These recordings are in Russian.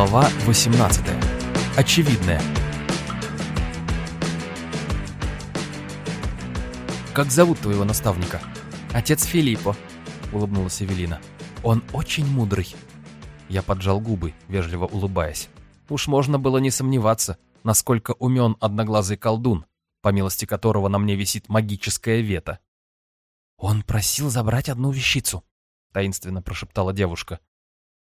Глава 18. Очевидное. «Как зовут твоего наставника?» «Отец Филиппо», — улыбнулась Эвелина. «Он очень мудрый». Я поджал губы, вежливо улыбаясь. Уж можно было не сомневаться, насколько умен одноглазый колдун, по милости которого на мне висит магическое вето. «Он просил забрать одну вещицу», — таинственно прошептала девушка.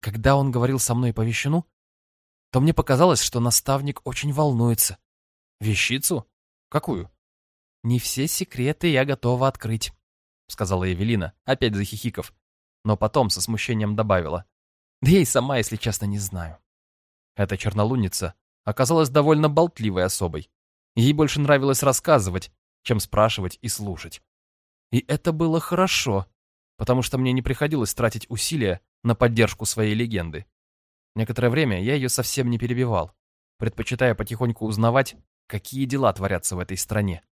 Когда он говорил со мной по вещуну, то мне показалось, что наставник очень волнуется. Вещицу? Какую? Не все секреты я готова открыть, сказала Евелина, опять захихиков, но потом со смущением добавила. Да я и сама, если честно, не знаю. Эта чернолуница оказалась довольно болтливой особой. Ей больше нравилось рассказывать, чем спрашивать и слушать. И это было хорошо, потому что мне не приходилось тратить усилия на поддержку своей легенды. Некоторое время я ее совсем не перебивал, предпочитая потихоньку узнавать, какие дела творятся в этой стране.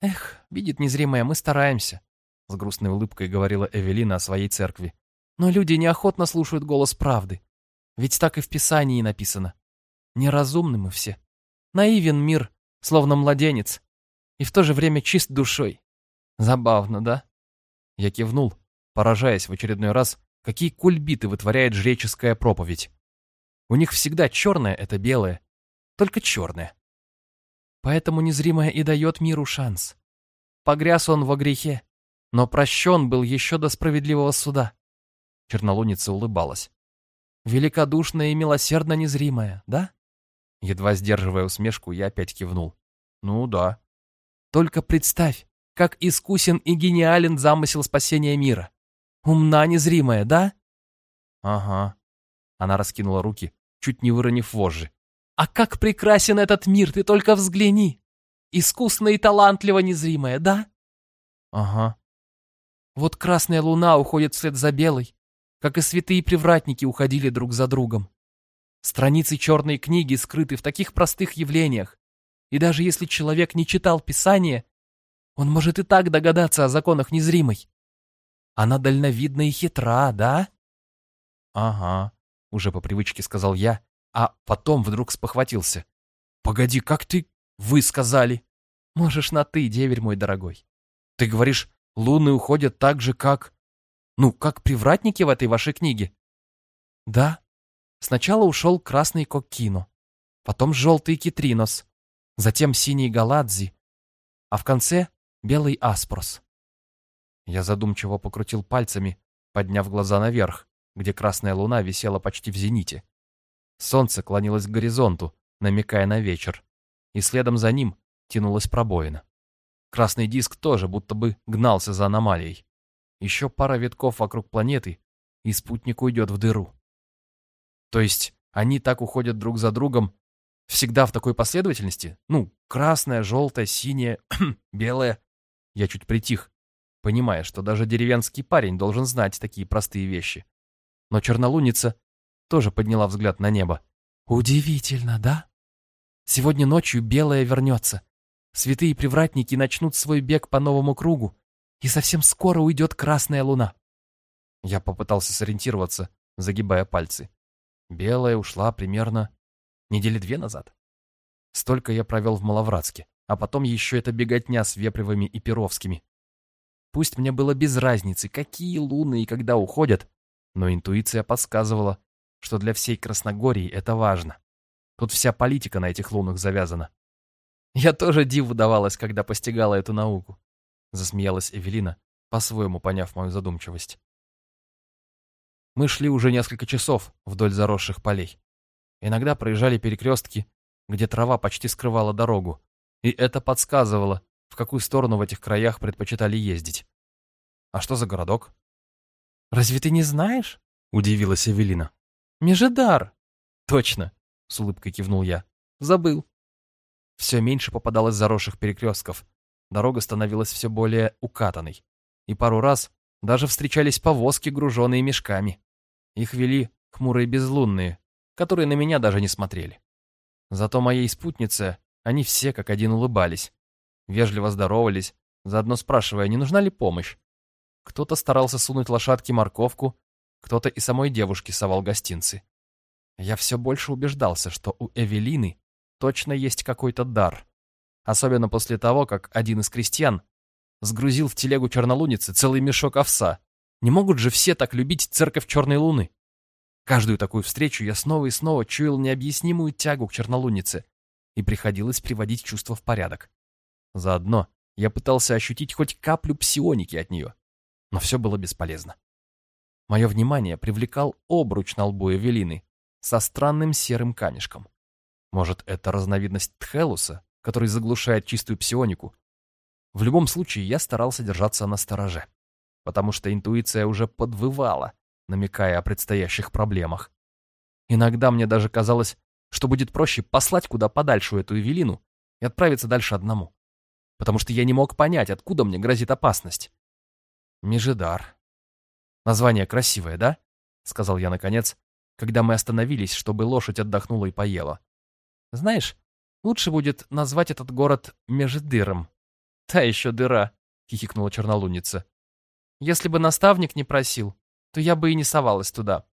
«Эх, видит незримое, мы стараемся», — с грустной улыбкой говорила Эвелина о своей церкви. «Но люди неохотно слушают голос правды. Ведь так и в Писании написано. Неразумны мы все. Наивен мир, словно младенец, и в то же время чист душой. Забавно, да?» Я кивнул, поражаясь в очередной раз, какие кульбиты вытворяет жреческая проповедь. У них всегда черное — это белое, только черное. Поэтому незримое и дает миру шанс. Погряз он во грехе, но прощен был еще до справедливого суда. Чернолуница улыбалась. Великодушная и милосердно незримая, да? Едва сдерживая усмешку, я опять кивнул. Ну да. Только представь, как искусен и гениален замысел спасения мира. Умна незримая, да? Ага. Она раскинула руки, чуть не выронив вожжи. А как прекрасен этот мир, ты только взгляни. Искусно и талантливо незримая, да? Ага. Вот красная луна уходит вслед за белой, как и святые привратники уходили друг за другом. Страницы черной книги скрыты в таких простых явлениях, и даже если человек не читал Писание, он может и так догадаться о законах незримой. Она дальновидна и хитра, да? Ага, уже по привычке сказал я, а потом вдруг спохватился. Погоди, как ты... Вы сказали. Можешь на «ты», деверь мой дорогой. Ты говоришь, луны уходят так же, как... Ну, как привратники в этой вашей книге. Да. Сначала ушел красный Коккино, потом желтый Китринос, затем синий Галадзи, а в конце белый Аспрос. Я задумчиво покрутил пальцами, подняв глаза наверх, где красная луна висела почти в зените. Солнце клонилось к горизонту, намекая на вечер, и следом за ним тянулась пробоина. Красный диск тоже будто бы гнался за аномалией. Еще пара витков вокруг планеты, и спутник уйдет в дыру. То есть они так уходят друг за другом всегда в такой последовательности? Ну, красное, желтое, синее, белое. Я чуть притих, понимая, что даже деревенский парень должен знать такие простые вещи. Но чернолуница тоже подняла взгляд на небо. «Удивительно, да? Сегодня ночью белая вернется. Святые привратники начнут свой бег по новому кругу, и совсем скоро уйдет красная луна». Я попытался сориентироваться, загибая пальцы. Белая ушла примерно недели две назад. Столько я провел в Маловратске, а потом еще эта беготня с Вепревыми и Перовскими. Пусть мне было без разницы, какие луны и когда уходят, но интуиция подсказывала, что для всей Красногории это важно. Тут вся политика на этих лунах завязана. Я тоже диву давалась, когда постигала эту науку. Засмеялась Эвелина, по-своему поняв мою задумчивость. Мы шли уже несколько часов вдоль заросших полей. Иногда проезжали перекрестки, где трава почти скрывала дорогу, и это подсказывало, в какую сторону в этих краях предпочитали ездить. А что за городок? «Разве ты не знаешь?» — удивилась Эвелина. «Межедар!» «Точно!» — с улыбкой кивнул я. «Забыл». Все меньше попадалось заросших перекрестков. Дорога становилась все более укатанной. И пару раз даже встречались повозки, груженные мешками. Их вели хмурые безлунные, которые на меня даже не смотрели. Зато моей спутнице они все как один улыбались вежливо здоровались, заодно спрашивая, не нужна ли помощь. Кто-то старался сунуть лошадке морковку, кто-то и самой девушке совал гостинцы. Я все больше убеждался, что у Эвелины точно есть какой-то дар. Особенно после того, как один из крестьян сгрузил в телегу чернолуницы целый мешок овса. Не могут же все так любить церковь Черной Луны. Каждую такую встречу я снова и снова чуял необъяснимую тягу к чернолунице, и приходилось приводить чувства в порядок. Заодно я пытался ощутить хоть каплю псионики от нее, но все было бесполезно. Мое внимание привлекал обруч на лбу Эвелины со странным серым камешком. Может, это разновидность Тхелуса, который заглушает чистую псионику? В любом случае, я старался держаться на стороже, потому что интуиция уже подвывала, намекая о предстоящих проблемах. Иногда мне даже казалось, что будет проще послать куда подальше эту Эвелину и отправиться дальше одному, потому что я не мог понять, откуда мне грозит опасность. Межидар. Название красивое, да? Сказал я наконец, когда мы остановились, чтобы лошадь отдохнула и поела. Знаешь, лучше будет назвать этот город Междыром. Та еще дыра, хихикнула чернолуница. Если бы наставник не просил, то я бы и не совалась туда.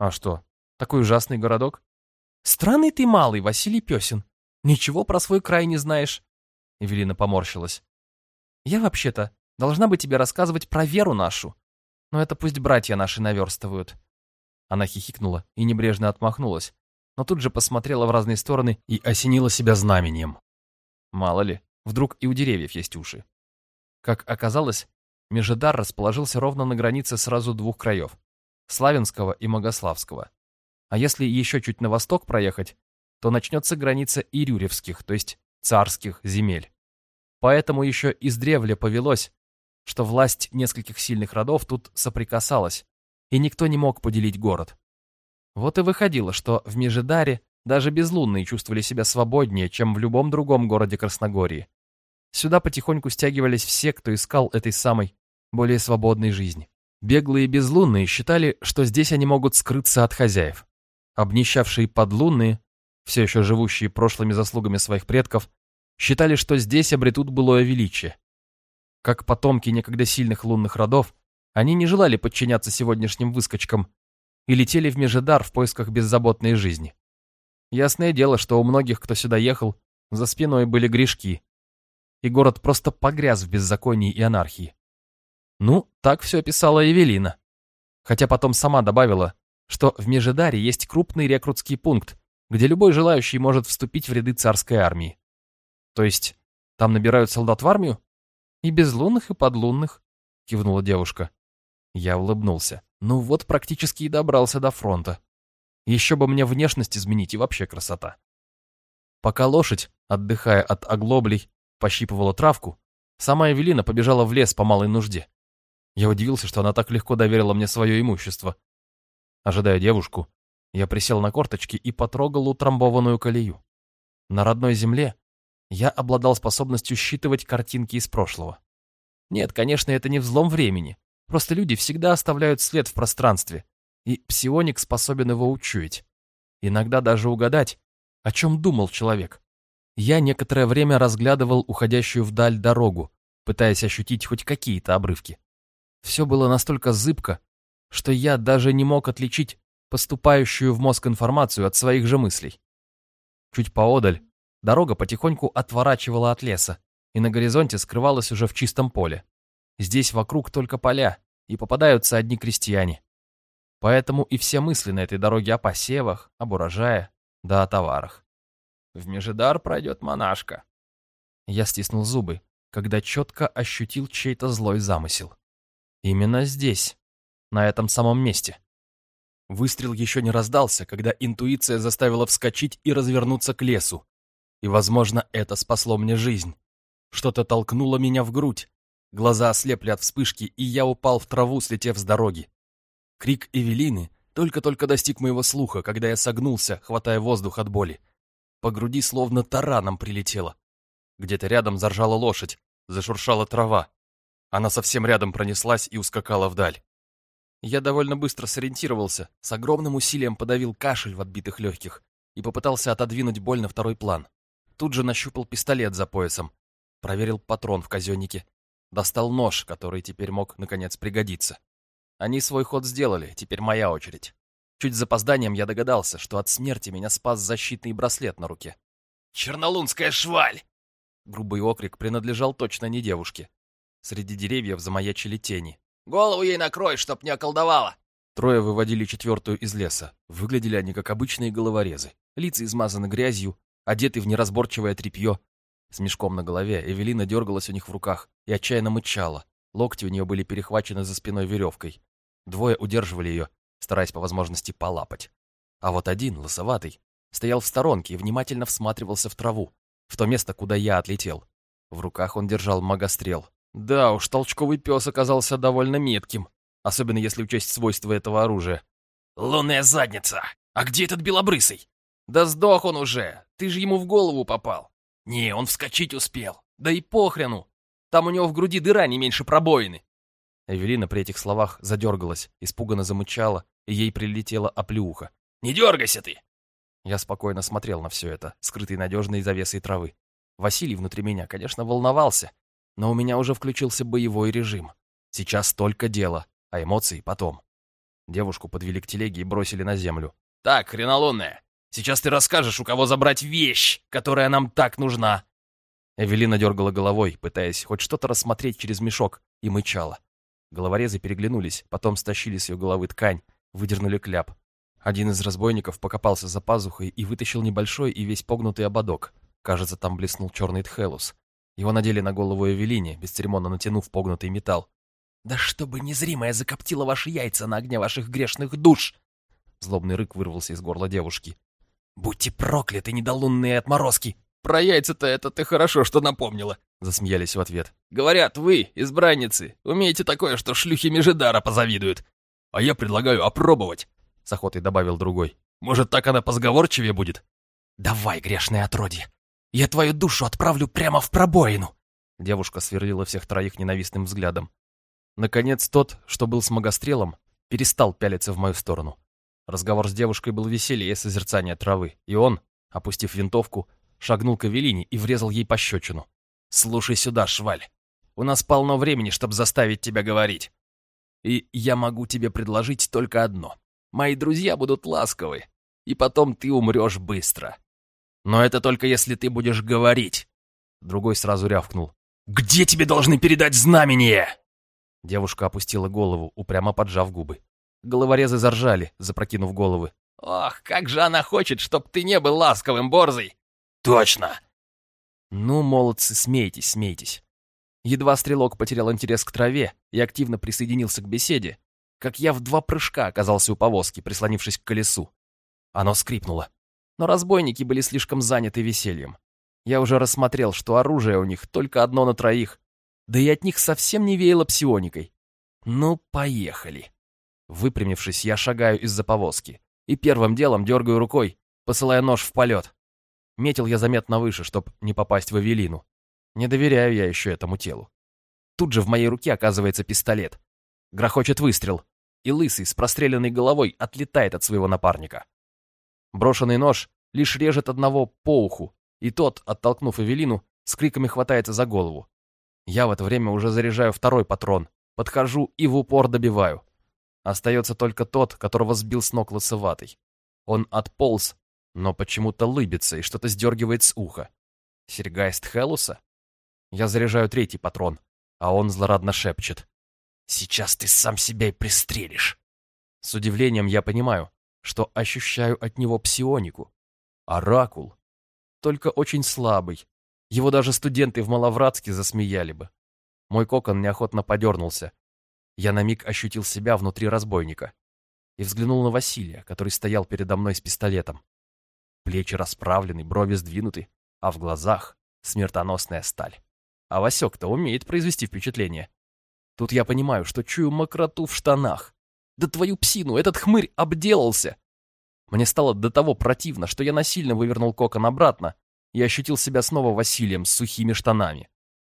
А что, такой ужасный городок? Странный ты малый, Василий Песин. Ничего про свой край не знаешь. Эвелина поморщилась. Я вообще-то должна бы тебе рассказывать про веру нашу. Но это пусть братья наши наверстывают. Она хихикнула и небрежно отмахнулась, но тут же посмотрела в разные стороны и осенила себя знаменем. Мало ли, вдруг и у деревьев есть уши. Как оказалось, Межедар расположился ровно на границе сразу двух краев — Славянского и Могославского. А если еще чуть на восток проехать, то начнется граница Ирюревских, то есть царских земель. Поэтому еще издревле повелось, что власть нескольких сильных родов тут соприкасалась, и никто не мог поделить город. Вот и выходило, что в Межидаре даже безлунные чувствовали себя свободнее, чем в любом другом городе Красногории. Сюда потихоньку стягивались все, кто искал этой самой, более свободной жизни. Беглые безлунные считали, что здесь они могут скрыться от хозяев. Обнищавшие подлунные, все еще живущие прошлыми заслугами своих предков, считали, что здесь обретут былое величие. Как потомки некогда сильных лунных родов, они не желали подчиняться сегодняшним выскочкам и летели в Межедар в поисках беззаботной жизни. Ясное дело, что у многих, кто сюда ехал, за спиной были грешки, и город просто погряз в беззаконии и анархии. Ну, так все описала Евелина. Хотя потом сама добавила, что в Межедаре есть крупный рекрутский пункт, где любой желающий может вступить в ряды царской армии. То есть, там набирают солдат в армию? И безлунных, и подлунных, кивнула девушка. Я улыбнулся. Ну вот практически и добрался до фронта. Еще бы мне внешность изменить и вообще красота. Пока лошадь, отдыхая от оглоблей, пощипывала травку, сама Эвелина побежала в лес по малой нужде. Я удивился, что она так легко доверила мне свое имущество. Ожидая девушку, я присел на корточки и потрогал утрамбованную колею. На родной земле я обладал способностью считывать картинки из прошлого. Нет, конечно, это не взлом времени. Просто люди всегда оставляют след в пространстве, и псионик способен его учуять. Иногда даже угадать, о чем думал человек. Я некоторое время разглядывал уходящую вдаль дорогу, пытаясь ощутить хоть какие-то обрывки. Все было настолько зыбко, что я даже не мог отличить поступающую в мозг информацию от своих же мыслей. Чуть поодаль дорога потихоньку отворачивала от леса, и на горизонте скрывалась уже в чистом поле. Здесь вокруг только поля, и попадаются одни крестьяне. Поэтому и все мысли на этой дороге о посевах, об урожае, да о товарах. В Межидар пройдет монашка. Я стиснул зубы, когда четко ощутил чей-то злой замысел. Именно здесь, на этом самом месте. Выстрел еще не раздался, когда интуиция заставила вскочить и развернуться к лесу. И, возможно, это спасло мне жизнь. Что-то толкнуло меня в грудь. Глаза ослепли от вспышки, и я упал в траву, слетев с дороги. Крик Эвелины только-только достиг моего слуха, когда я согнулся, хватая воздух от боли. По груди словно тараном прилетело. Где-то рядом заржала лошадь, зашуршала трава. Она совсем рядом пронеслась и ускакала вдаль. Я довольно быстро сориентировался, с огромным усилием подавил кашель в отбитых легких и попытался отодвинуть боль на второй план. Тут же нащупал пистолет за поясом, проверил патрон в казеннике, достал нож, который теперь мог, наконец, пригодиться. Они свой ход сделали, теперь моя очередь. Чуть с запозданием я догадался, что от смерти меня спас защитный браслет на руке. «Чернолунская шваль!» Грубый окрик принадлежал точно не девушке. Среди деревьев замаячили тени. «Голову ей накрой, чтоб не околдовала!» Трое выводили четвертую из леса. Выглядели они как обычные головорезы. Лица измазаны грязью, одеты в неразборчивое тряпье. С мешком на голове Эвелина дергалась у них в руках и отчаянно мычала. Локти у нее были перехвачены за спиной веревкой. Двое удерживали ее, стараясь по возможности полапать. А вот один, лосоватый, стоял в сторонке и внимательно всматривался в траву, в то место, куда я отлетел. В руках он держал магострел. Да уж, толчковый пес оказался довольно метким, особенно если учесть свойства этого оружия. «Лунная задница! А где этот белобрысый?» «Да сдох он уже! Ты же ему в голову попал!» «Не, он вскочить успел!» «Да и похрену! Там у него в груди дыра не меньше пробоины!» Эвелина при этих словах задергалась, испуганно замычала, и ей прилетела оплеуха. «Не дергайся ты!» Я спокойно смотрел на все это, скрытый надежной завесой травы. Василий внутри меня, конечно, волновался, но у меня уже включился боевой режим. Сейчас только дело, а эмоции потом. Девушку подвели к телеге и бросили на землю. «Так, хренолунная, сейчас ты расскажешь, у кого забрать вещь, которая нам так нужна!» Эвелина дергала головой, пытаясь хоть что-то рассмотреть через мешок, и мычала. Головорезы переглянулись, потом стащили с ее головы ткань, выдернули кляп. Один из разбойников покопался за пазухой и вытащил небольшой и весь погнутый ободок. Кажется, там блеснул черный тхелус. Его надели на голову Эвелине, бесцеремонно натянув погнутый металл. «Да чтобы незримая закоптила ваши яйца на огне ваших грешных душ!» Злобный рык вырвался из горла девушки. «Будьте прокляты, недолунные отморозки!» «Про яйца-то это ты хорошо, что напомнила!» Засмеялись в ответ. «Говорят, вы, избранницы, умеете такое, что шлюхи Межидара позавидуют. А я предлагаю опробовать!» С охотой добавил другой. «Может, так она позговорчивее будет?» «Давай, грешное отродье! Я твою душу отправлю прямо в пробоину!» Девушка сверлила всех троих ненавистным взглядом. Наконец, тот, что был с магострелом, перестал пялиться в мою сторону. Разговор с девушкой был веселее созерцания травы, и он, опустив винтовку, шагнул к Эвелине и врезал ей пощечину. «Слушай сюда, шваль. У нас полно времени, чтобы заставить тебя говорить. И я могу тебе предложить только одно. Мои друзья будут ласковы, и потом ты умрешь быстро. Но это только если ты будешь говорить». Другой сразу рявкнул. «Где тебе должны передать знамение?» Девушка опустила голову, упрямо поджав губы. Головорезы заржали, запрокинув головы. «Ох, как же она хочет, чтоб ты не был ласковым, борзый!» «Точно!» Ну, молодцы, смейтесь, смейтесь. Едва стрелок потерял интерес к траве и активно присоединился к беседе, как я в два прыжка оказался у повозки, прислонившись к колесу. Оно скрипнуло. Но разбойники были слишком заняты весельем. Я уже рассмотрел, что оружие у них только одно на троих, да и от них совсем не веяло псионикой. Ну, поехали. Выпрямившись, я шагаю из-за повозки и первым делом дергаю рукой, посылая нож в полет. Метил я заметно выше, чтоб не попасть в Эвелину. Не доверяю я еще этому телу. Тут же в моей руке оказывается пистолет. Грохочет выстрел, и лысый с простреленной головой отлетает от своего напарника. Брошенный нож лишь режет одного по уху, и тот, оттолкнув Эвелину, с криками хватается за голову. Я в это время уже заряжаю второй патрон, подхожу и в упор добиваю. Остается только тот, которого сбил с ног лысоватый. Он отполз но почему-то лыбится и что-то сдергивает с уха. Сергайст Хелуса? Я заряжаю третий патрон, а он злорадно шепчет. «Сейчас ты сам себя и пристрелишь!» С удивлением я понимаю, что ощущаю от него псионику. Оракул. Только очень слабый. Его даже студенты в Маловратске засмеяли бы. Мой кокон неохотно подернулся. Я на миг ощутил себя внутри разбойника и взглянул на Василия, который стоял передо мной с пистолетом. Плечи расправлены, брови сдвинуты, а в глазах смертоносная сталь. А Васек-то умеет произвести впечатление. Тут я понимаю, что чую мокроту в штанах. Да твою псину, этот хмырь обделался. Мне стало до того противно, что я насильно вывернул кокон обратно и ощутил себя снова Василием с сухими штанами.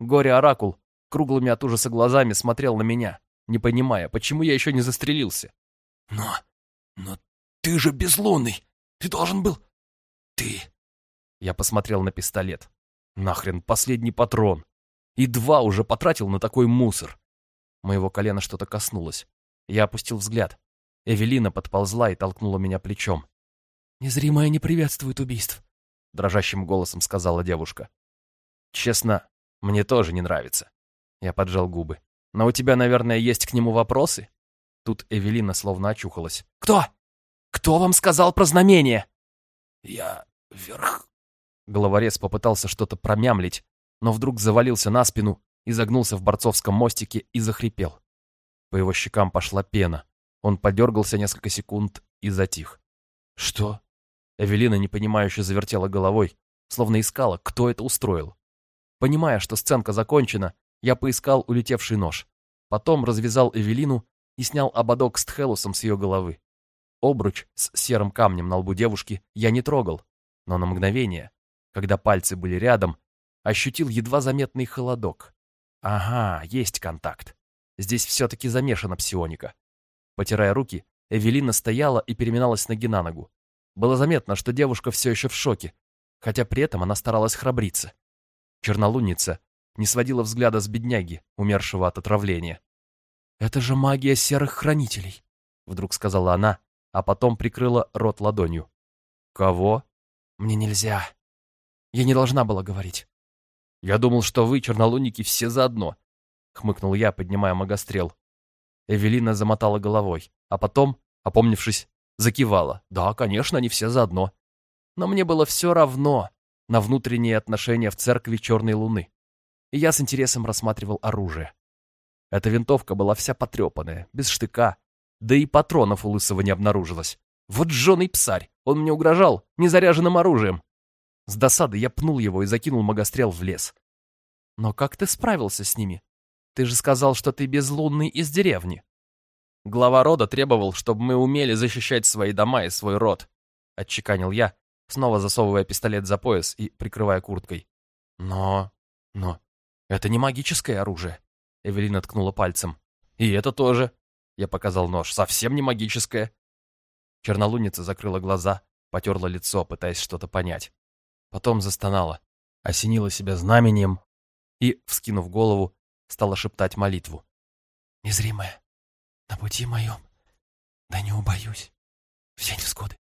Горе-оракул круглыми от ужаса глазами смотрел на меня, не понимая, почему я еще не застрелился. «Но... но ты же безлунный! Ты должен был «Ты...» Я посмотрел на пистолет. Нахрен последний патрон. И два уже потратил на такой мусор. Моего колена что-то коснулось. Я опустил взгляд. Эвелина подползла и толкнула меня плечом. «Незримая не приветствует убийств», — дрожащим голосом сказала девушка. «Честно, мне тоже не нравится». Я поджал губы. «Но у тебя, наверное, есть к нему вопросы?» Тут Эвелина словно очухалась. «Кто? Кто вам сказал про знамение?» «Я вверх». Головорез попытался что-то промямлить, но вдруг завалился на спину, изогнулся в борцовском мостике и захрипел. По его щекам пошла пена. Он подергался несколько секунд и затих. «Что?» Эвелина непонимающе завертела головой, словно искала, кто это устроил. Понимая, что сценка закончена, я поискал улетевший нож. Потом развязал Эвелину и снял ободок с тхелусом с ее головы. Обруч с серым камнем на лбу девушки я не трогал, но на мгновение, когда пальцы были рядом, ощутил едва заметный холодок. Ага, есть контакт. Здесь все-таки замешана псионика. Потирая руки, Эвелина стояла и переминалась ноги на ногу. Было заметно, что девушка все еще в шоке, хотя при этом она старалась храбриться. Чернолунница не сводила взгляда с бедняги, умершего от отравления. «Это же магия серых хранителей», — вдруг сказала она, а потом прикрыла рот ладонью. «Кого?» «Мне нельзя. Я не должна была говорить». «Я думал, что вы, чернолунники, все заодно», — хмыкнул я, поднимая магострел. Эвелина замотала головой, а потом, опомнившись, закивала. Да, конечно, они все заодно. Но мне было все равно на внутренние отношения в церкви Черной Луны. И я с интересом рассматривал оружие. Эта винтовка была вся потрепанная, без штыка, да и патронов у Лысого не обнаружилось. Вот жженый псарь, он мне угрожал незаряженным оружием. С досады я пнул его и закинул магострел в лес. «Но как ты справился с ними? Ты же сказал, что ты безлунный из деревни». Глава рода требовал, чтобы мы умели защищать свои дома и свой род. Отчеканил я, снова засовывая пистолет за пояс и прикрывая курткой. Но... но... это не магическое оружие. Эвелина ткнула пальцем. И это тоже. Я показал нож. Совсем не магическое. Чернолуница закрыла глаза, потерла лицо, пытаясь что-то понять. Потом застонала, осенила себя знамением и, вскинув голову, стала шептать молитву. «Незримая, на пути моем, да не убоюсь, в день всходы».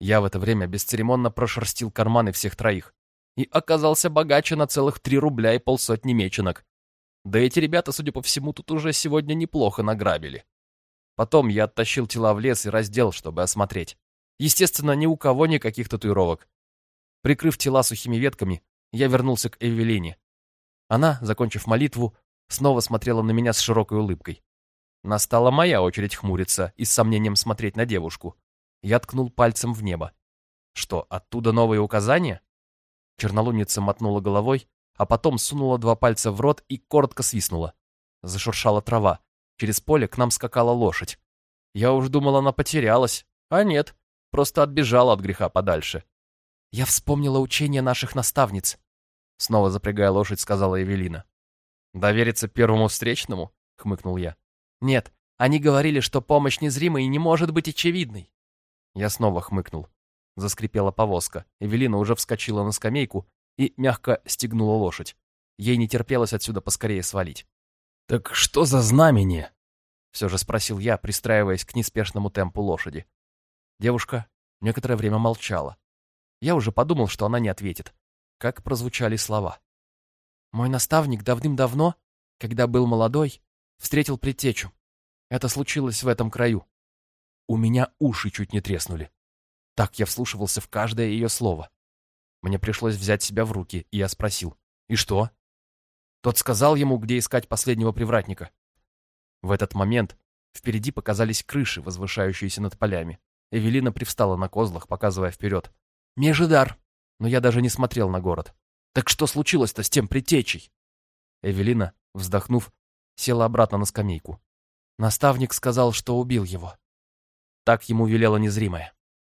Я в это время бесцеремонно прошерстил карманы всех троих и оказался богаче на целых три рубля и полсотни меченок. Да эти ребята, судя по всему, тут уже сегодня неплохо награбили. Потом я оттащил тела в лес и раздел, чтобы осмотреть. Естественно, ни у кого никаких татуировок. Прикрыв тела сухими ветками, я вернулся к Эвелине. Она, закончив молитву, снова смотрела на меня с широкой улыбкой. Настала моя очередь хмуриться и с сомнением смотреть на девушку. Я ткнул пальцем в небо. Что, оттуда новые указания? Чернолуница мотнула головой, а потом сунула два пальца в рот и коротко свистнула. Зашуршала трава. Через поле к нам скакала лошадь. Я уж думал, она потерялась. А нет, просто отбежала от греха подальше. Я вспомнила учение наших наставниц. Снова запрягая лошадь, сказала Эвелина. «Довериться первому встречному?» — хмыкнул я. «Нет, они говорили, что помощь незримой не может быть очевидной». Я снова хмыкнул. Заскрипела повозка. Эвелина уже вскочила на скамейку и мягко стегнула лошадь. Ей не терпелось отсюда поскорее свалить. «Так что за знамение?» Все же спросил я, пристраиваясь к неспешному темпу лошади. Девушка некоторое время молчала. Я уже подумал, что она не ответит. Как прозвучали слова. «Мой наставник давным-давно, когда был молодой, встретил предтечу. Это случилось в этом краю. У меня уши чуть не треснули. Так я вслушивался в каждое ее слово. Мне пришлось взять себя в руки, и я спросил. «И что?» Тот сказал ему, где искать последнего привратника. В этот момент впереди показались крыши, возвышающиеся над полями. Эвелина привстала на козлах, показывая вперед. «Межидар!» Но я даже не смотрел на город. «Так что случилось-то с тем притечей?» Эвелина, вздохнув, села обратно на скамейку. Наставник сказал, что убил его. Так ему велела незримая.